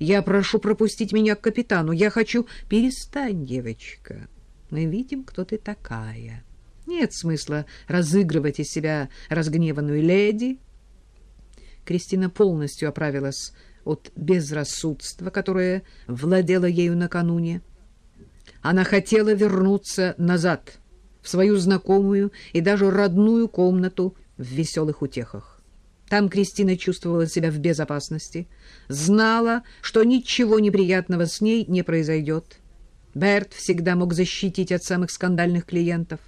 Я прошу пропустить меня к капитану. Я хочу... Перестань, девочка. Мы видим, кто ты такая. Нет смысла разыгрывать из себя разгневанную леди. Кристина полностью оправилась от безрассудства, которое владело ею накануне. Она хотела вернуться назад, в свою знакомую и даже родную комнату в веселых утехах. Там Кристина чувствовала себя в безопасности, знала, что ничего неприятного с ней не произойдет. Берт всегда мог защитить от самых скандальных клиентов.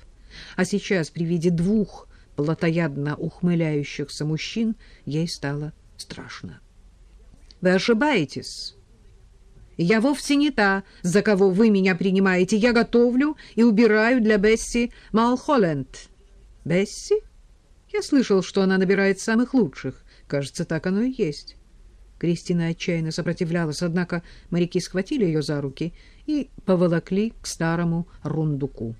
А сейчас при виде двух плотоядно ухмыляющихся мужчин ей стало страшно. Вы ошибаетесь. Я вовсе не та, за кого вы меня принимаете. Я готовлю и убираю для Бесси Малхолленд. Бесси? Я слышал, что она набирает самых лучших. Кажется, так оно и есть. Кристина отчаянно сопротивлялась, однако моряки схватили ее за руки и поволокли к старому рундуку.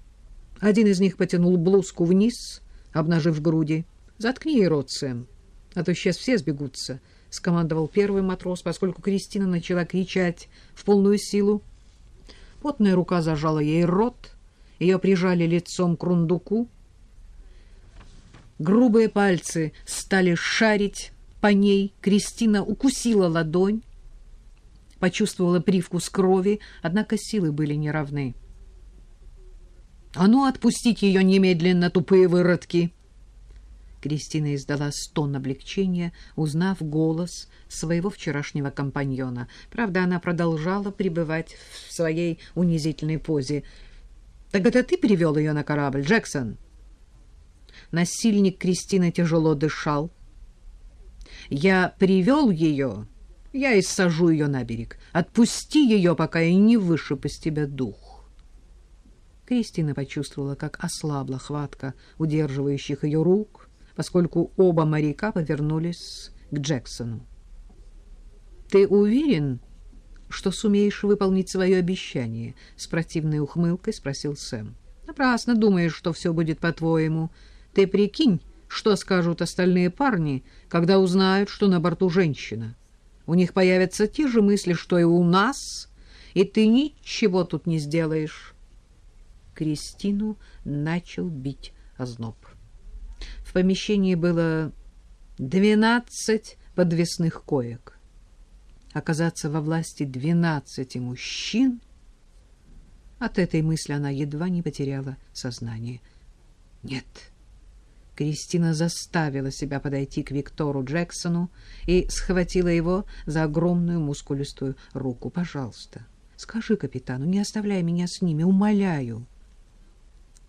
Один из них потянул блузку вниз, обнажив груди. «Заткни ей рот, Сэм, а то сейчас все сбегутся», — скомандовал первый матрос, поскольку Кристина начала кричать в полную силу. Потная рука зажала ей рот, ее прижали лицом к рундуку. Грубые пальцы стали шарить по ней. Кристина укусила ладонь, почувствовала привкус крови, однако силы были неравны. «А ну, отпустить ее немедленно, тупые выродки!» Кристина издала стон облегчения, узнав голос своего вчерашнего компаньона. Правда, она продолжала пребывать в своей унизительной позе. «Так это ты привел ее на корабль, Джексон?» Насильник Кристины тяжело дышал. «Я привел ее, я и сажу ее на берег. Отпусти ее, пока я не вышиб из тебя дух». Кристина почувствовала, как ослабла хватка удерживающих ее рук, поскольку оба моряка повернулись к Джексону. «Ты уверен, что сумеешь выполнить свое обещание?» — с противной ухмылкой спросил Сэм. «Напрасно думаешь, что все будет по-твоему. Ты прикинь, что скажут остальные парни, когда узнают, что на борту женщина. У них появятся те же мысли, что и у нас, и ты ничего тут не сделаешь». Кристину начал бить озноб. В помещении было двенадцать подвесных коек. Оказаться во власти двенадцати мужчин... От этой мысли она едва не потеряла сознание. Нет. Кристина заставила себя подойти к Виктору Джексону и схватила его за огромную мускулистую руку. «Пожалуйста, скажи капитану, не оставляй меня с ними, умоляю».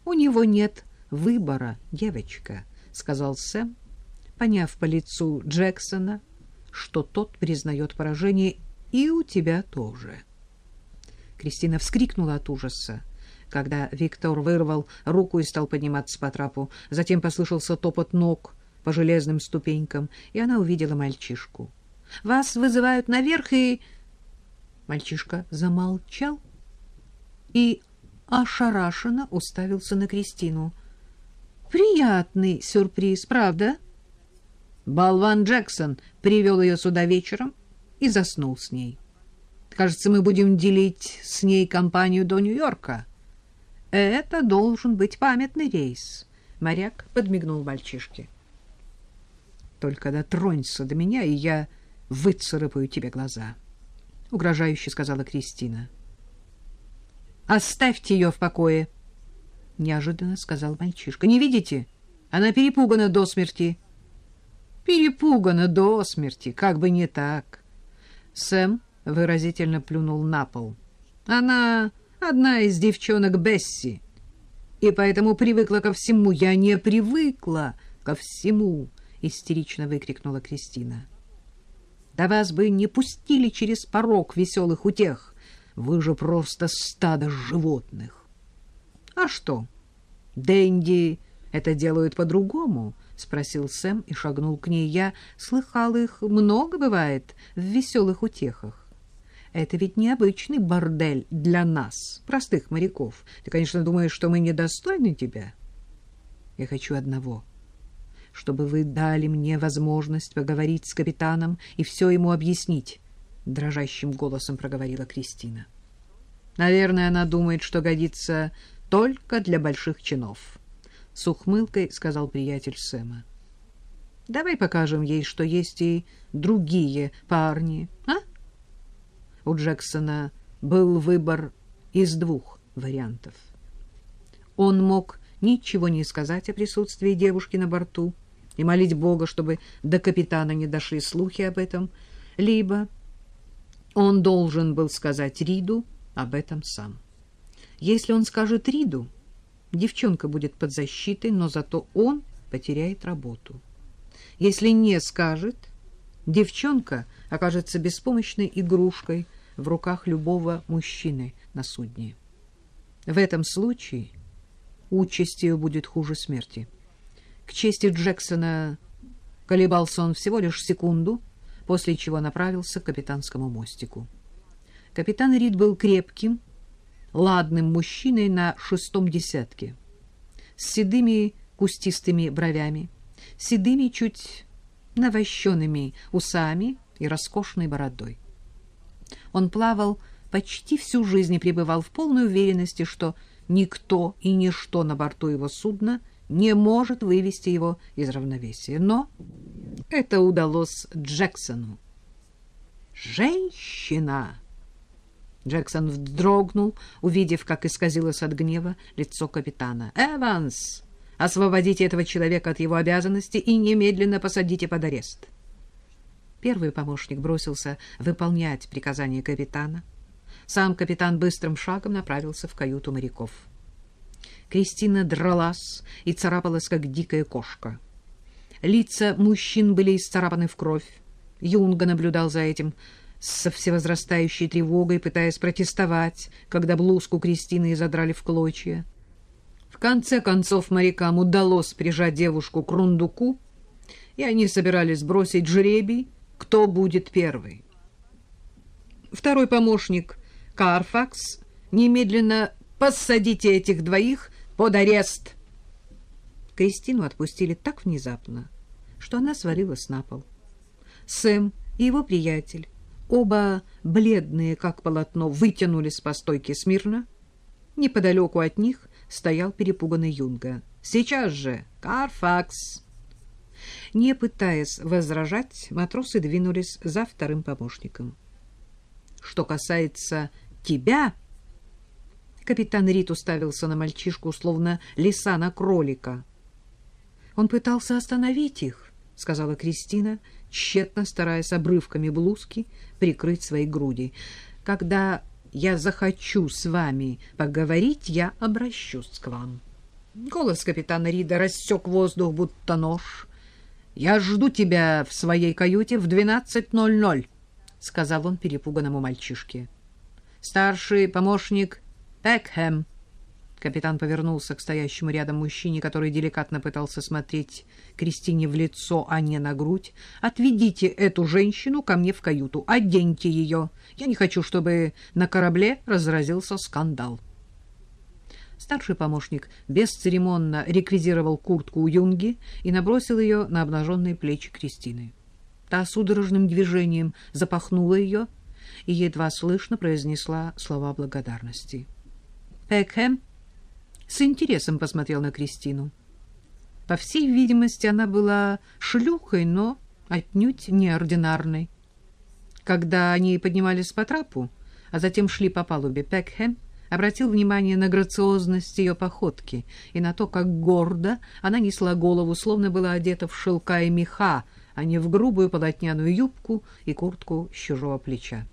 У него нет выбора, девочка, сказал Сэм, поняв по лицу Джексона, что тот признает поражение, и у тебя тоже. Кристина вскрикнула от ужаса, когда Виктор вырвал руку и стал подниматься по трапу. Затем послышался топот ног по железным ступенькам, и она увидела мальчишку. «Вас вызывают наверх, и...» Мальчишка замолчал и ошарашенно уставился на Кристину. «Приятный сюрприз, правда?» Болван Джексон привел ее сюда вечером и заснул с ней. Кажется, мы будем делить с ней компанию до Нью-Йорка. Это должен быть памятный рейс. Моряк подмигнул мальчишке. Только дотронься до меня, и я выцарапаю тебе глаза, — угрожающе сказала Кристина. — Оставьте ее в покое, — неожиданно сказал мальчишка. — Не видите? Она перепугана до смерти. — Перепугана до смерти, как бы не так. Сэм выразительно плюнул на пол. — Она одна из девчонок Бесси, и поэтому привыкла ко всему. Я не привыкла ко всему, — истерично выкрикнула Кристина. — Да вас бы не пустили через порог веселых утех. Вы же просто стадо животных. А что? Дэнди это делают по-другому? спросил Сэм и шагнул к ней. Я слыхал их много бывает в веселых утехах. Это ведь необычный бордель для нас, простых моряков. Ты, конечно, думаешь, что мы недостойны тебя? Я хочу одного — чтобы вы дали мне возможность поговорить с капитаном и все ему объяснить. — дрожащим голосом проговорила Кристина. «Наверное, она думает, что годится только для больших чинов», — с ухмылкой сказал приятель Сэма. «Давай покажем ей, что есть и другие парни, а?» У Джексона был выбор из двух вариантов. Он мог ничего не сказать о присутствии девушки на борту и молить Бога, чтобы до капитана не дошли слухи об этом, либо он должен был сказать Риду об этом сам. Если он скажет Риду, девчонка будет под защитой, но зато он потеряет работу. Если не скажет, девчонка окажется беспомощной игрушкой в руках любого мужчины на судне. В этом случае участь ее будет хуже смерти. К чести Джексона колебался он всего лишь секунду — после чего направился к капитанскому мостику. Капитан Рид был крепким, ладным мужчиной на шестом десятке, с седыми кустистыми бровями, седыми чуть навощенными усами и роскошной бородой. Он плавал почти всю жизнь и пребывал в полной уверенности, что никто и ничто на борту его судна не может вывести его из равновесия. Но это удалось Джексону. «Женщина!» Джексон вздрогнул, увидев, как исказилось от гнева лицо капитана. «Эванс, освободите этого человека от его обязанностей и немедленно посадите под арест». Первый помощник бросился выполнять приказание капитана. Сам капитан быстрым шагом направился в каюту моряков. Кристина дралась и царапалась, как дикая кошка. Лица мужчин были исцарапаны в кровь. Юнга наблюдал за этим со всевозрастающей тревогой, пытаясь протестовать, когда блузку Кристины задрали в клочья. В конце концов морякам удалось прижать девушку к рундуку, и они собирались бросить жребий, кто будет первый. Второй помощник, Карфакс, немедленно посадите этих двоих под арест. Кристину отпустили так внезапно, что она свалилась на пол. Сэм и его приятель, оба бледные, как полотно, вытянулись по стойке смирно. Неподалеку от них стоял перепуганный Юнга. «Сейчас же! Карфакс!» Не пытаясь возражать, матросы двинулись за вторым помощником. «Что касается тебя...» Капитан Рит уставился на мальчишку, словно лиса на кролика. Он пытался остановить их, — сказала Кристина, тщетно стараясь обрывками блузки прикрыть свои груди. — Когда я захочу с вами поговорить, я обращусь к вам. Голос капитана Рида рассек воздух, будто нож. — Я жду тебя в своей каюте в двенадцать ноль ноль, — сказал он перепуганному мальчишке. Старший помощник Пекхэм Капитан повернулся к стоящему рядом мужчине, который деликатно пытался смотреть Кристине в лицо, а не на грудь. «Отведите эту женщину ко мне в каюту, оденьте ее. Я не хочу, чтобы на корабле разразился скандал». Старший помощник бесцеремонно реквизировал куртку у Юнги и набросил ее на обнаженные плечи Кристины. Та судорожным движением запахнула ее и едва слышно произнесла слова благодарности. «Пекхэм!» с интересом посмотрел на Кристину. По всей видимости, она была шлюхой, но отнюдь неординарной. Когда они поднимались по трапу, а затем шли по палубе, Пекхэм обратил внимание на грациозность ее походки и на то, как гордо она несла голову, словно была одета в шелка и меха, а не в грубую полотняную юбку и куртку с чужого плеча.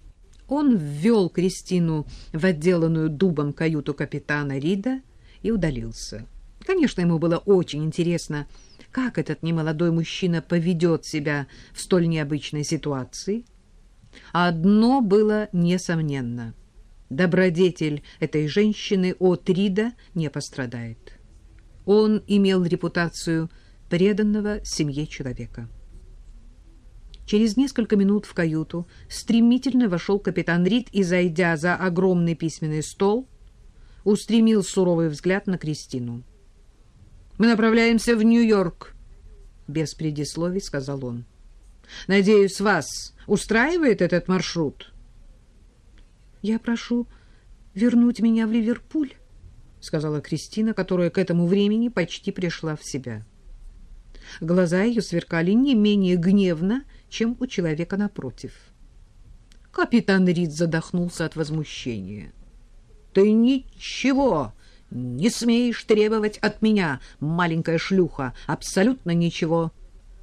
Он ввел Кристину в отделанную дубом каюту капитана Рида и удалился. Конечно, ему было очень интересно, как этот немолодой мужчина поведет себя в столь необычной ситуации. Одно было несомненно. Добродетель этой женщины от Рида не пострадает. Он имел репутацию преданного семье человека. Через несколько минут в каюту стремительно вошел капитан Рид и, зайдя за огромный письменный стол, устремил суровый взгляд на Кристину. «Мы направляемся в Нью-Йорк», — без предисловий сказал он. Надеюсь, вас устраивает этот маршрут? Я прошу вернуть меня в Ливерпуль, сказала Кристина, которая к этому времени почти пришла в себя. Глаза ее сверкали не менее гневно, чем у человека напротив. Капитан Рид задохнулся от возмущения. Ты ничего не смеешь требовать от меня, маленькая шлюха, абсолютно ничего.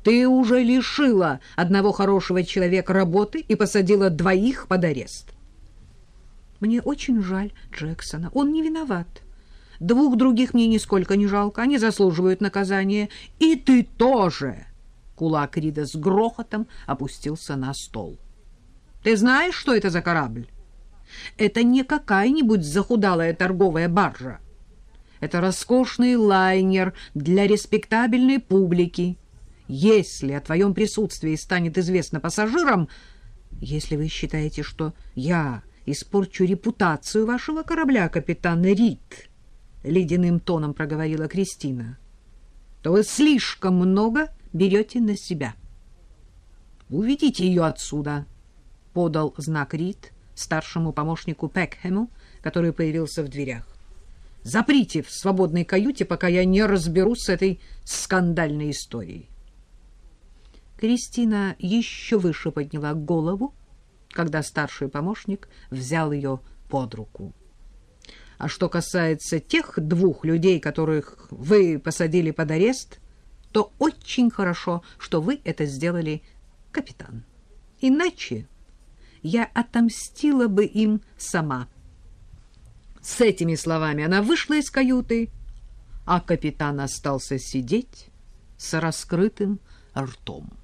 Ты уже лишила одного хорошего человека работы и посадила двоих под арест. Мне очень жаль Джексона. Он не виноват. Двух других мне нисколько не жалко. Они заслуживают наказания. И ты тоже. Кулак Рида с грохотом опустился на стол. Ты знаешь, что это за корабль? Это не какая-нибудь захудалая торговая баржа. Это роскошный лайнер для респектабельной публики. Если о твоем присутствии станет известно пассажирам, если вы считаете, что я испорчу репутацию вашего корабля, капитан Рид, — ледяным тоном проговорила Кристина, — то вы слишком много берете на себя. Уведите ее отсюда, — подал знак Рид старшему помощнику Пекхему, который появился в дверях. Заприте в свободной каюте, пока я не разберусь с этой скандальной историей. Кристина еще выше подняла голову, когда старший помощник взял ее под руку. А что касается тех двух людей, которых вы посадили под арест, то очень хорошо, что вы это сделали, капитан. Иначе я отомстила бы им сама. С этими словами она вышла из каюты, а капитан остался сидеть с раскрытым ртом.